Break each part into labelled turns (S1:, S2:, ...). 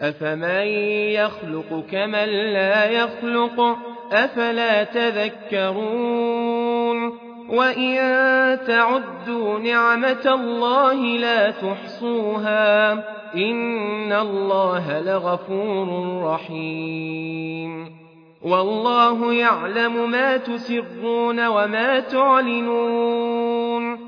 S1: أفمن يخلق كمن لا يخلق أفلا تذكرون وإن تعدوا نعمه الله لا تحصوها إن الله لغفور رحيم والله يعلم ما تسرون وما تعلنون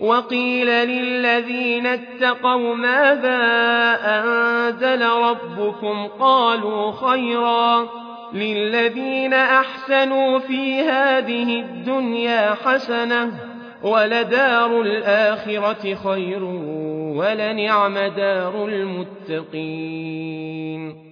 S1: وقيل للذين اتقوا ماذا أنزل ربكم قالوا خيرا للذين أحسنوا في هذه الدنيا حسنة ولدار الآخرة خير ولنعم دار المتقين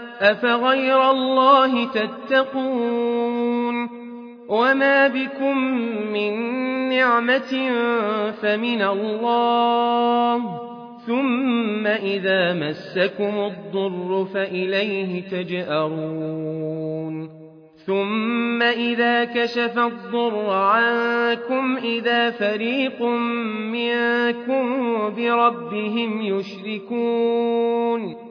S1: أفغير الله تتقون وما بكم من نعمة فمن الله ثم إذا مسكم الضر فإليه تجارون ثم إذا كشف الضر عنكم إذا فريق منكم بربهم يشركون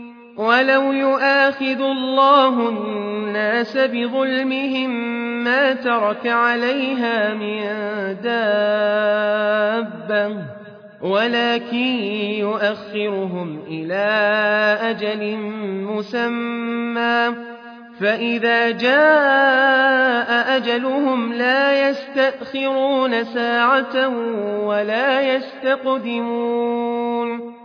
S1: ولو يؤاخذ الله الناس بظلمهم ما ترك عليها من دابه ولكن يؤخرهم إلى أجل مسمى فإذا جاء أجلهم لا يستأخرون ساعة ولا يستقدمون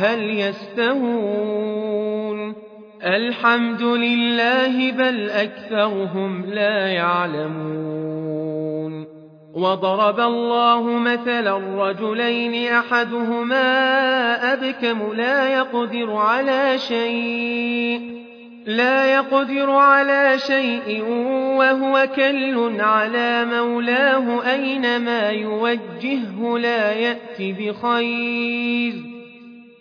S1: هل يستهون الحمد لله بل أكثرهم لا يعلمون وضرب الله مثلا رجلين أحدهما أبكم لا يقدر على شيء لا يقدر على شيء وهو كل على مولاه أينما يوجهه لا يأت بخير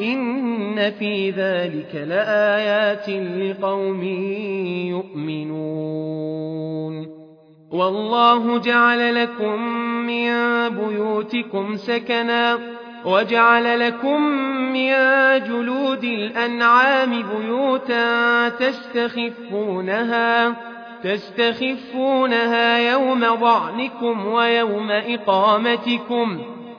S1: إن في ذلك لآيات لقوم يؤمنون والله جعل لكم من بيوتكم سكنا وجعل لكم من جلود الأنعام بيوتا تستخفونها تستخفونها يوم ضعنكم ويوم إقامتكم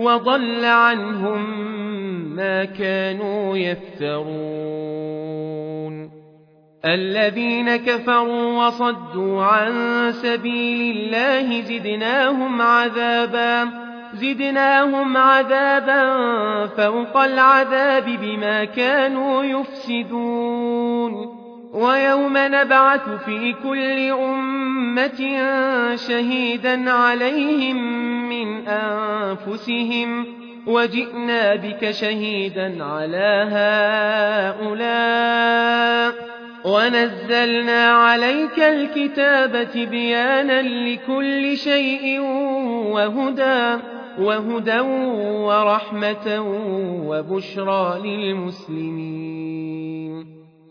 S1: وضل عنهم ما كانوا يفترون الذين كفروا وصدوا عن سبيل الله زدناهم عذابا زدناهم عذابا فوق العذاب بما كانوا يفسدون ويوم نبعث في كل أمة شهيدا عليهم من م وجئنا بك شهيدا على هؤلاء ونزلنا عليك الكتاب تبيانا لكل شيء وهدى وهدى ورحمه وبشرى للمسلمين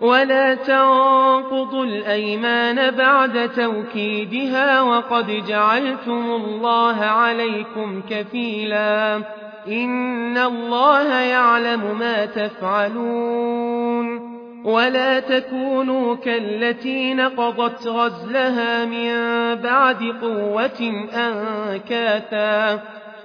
S1: ولا تنقضوا الايمان بعد توكيدها وقد جعلتم الله عليكم كفيلا ان الله يعلم ما تفعلون ولا تكونوا كالتي نقضت غزلها من بعد قوه انكاثا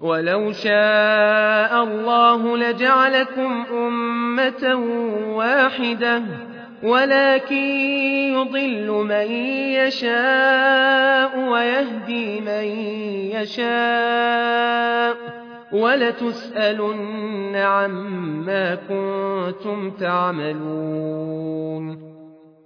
S1: ولو شاء الله لجعلكم أمة واحدة ولكن يضل من يشاء ويهدي من يشاء ولتسالن عما كنتم تعملون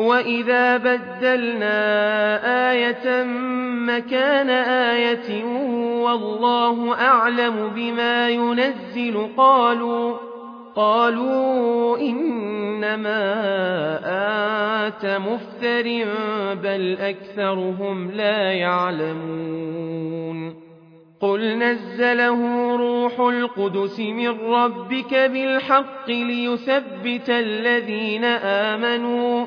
S1: وإذا بدلنا آية مكان آية والله أعلم بما ينزل قالوا قالوا إنما آت مفتر بل أكثرهم لا يعلمون قل نزله روح القدس من ربك بالحق ليثبت الذين آمنوا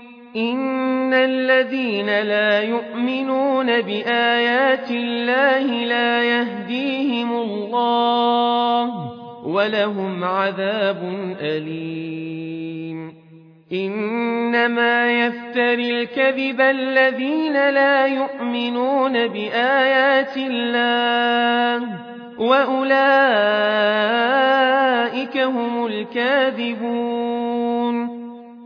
S1: إ ن الذين لا يؤمنون ب آ ا ي ت الله لا يهديهم الله ولهم عذاب أ إ ل ي م ن م ا يفتري الكذب الذين لا يؤمنون ب آ ا ي ت الله و و أ ل ئ ك هم الكاذبون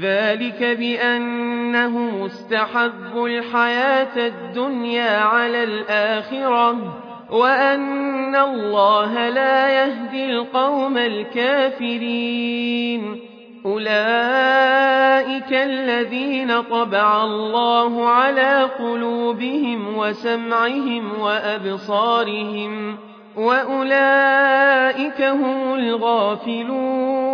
S1: ذلك بأنهم مستحبوا الحياة الدنيا على الآخرة وأن الله لا يهدي القوم الكافرين أولئك الذين طبع الله على قلوبهم وسمعهم وأبصارهم وأولئك هم الغافلون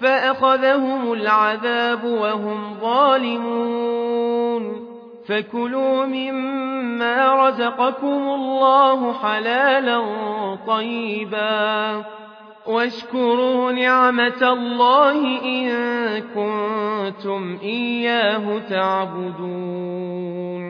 S1: فأخذهم العذاب وهم ظالمون فكلوا مما رزقكم الله حلالا طيبا واشكروا ة الله إن كنتم إياه تعبدون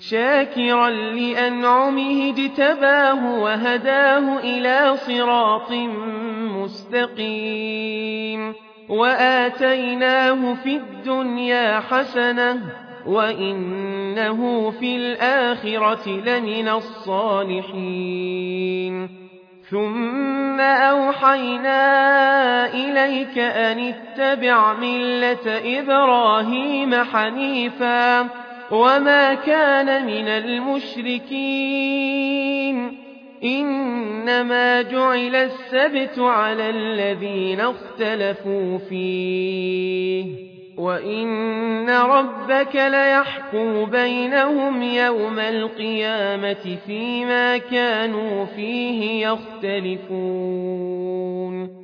S1: شاكرا لانعمه اجتباه وهداه الى صراط مستقيم واتيناه في الدنيا حسنه وانه في الاخره لمن الصالحين ثم اوحينا اليك ان اتبع مله ابراهيم حنيفا وما كان من المشركين إنما جعل السبت على الذين اختلفوا فيه وان ربك ليحكم بينهم يوم القيامه فيما كانوا فيه يختلفون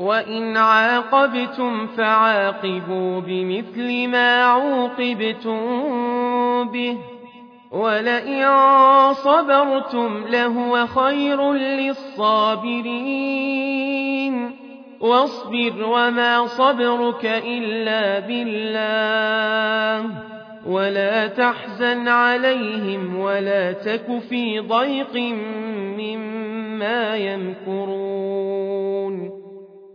S1: وان عاقبتم فعاقبوا بمثل ما عوقبتم به ولئن صبرتم لهو خير للصابرين واصبر وما صبرك الا بالله ولا تحزن عليهم ولا تك في ضيق مما يمكرون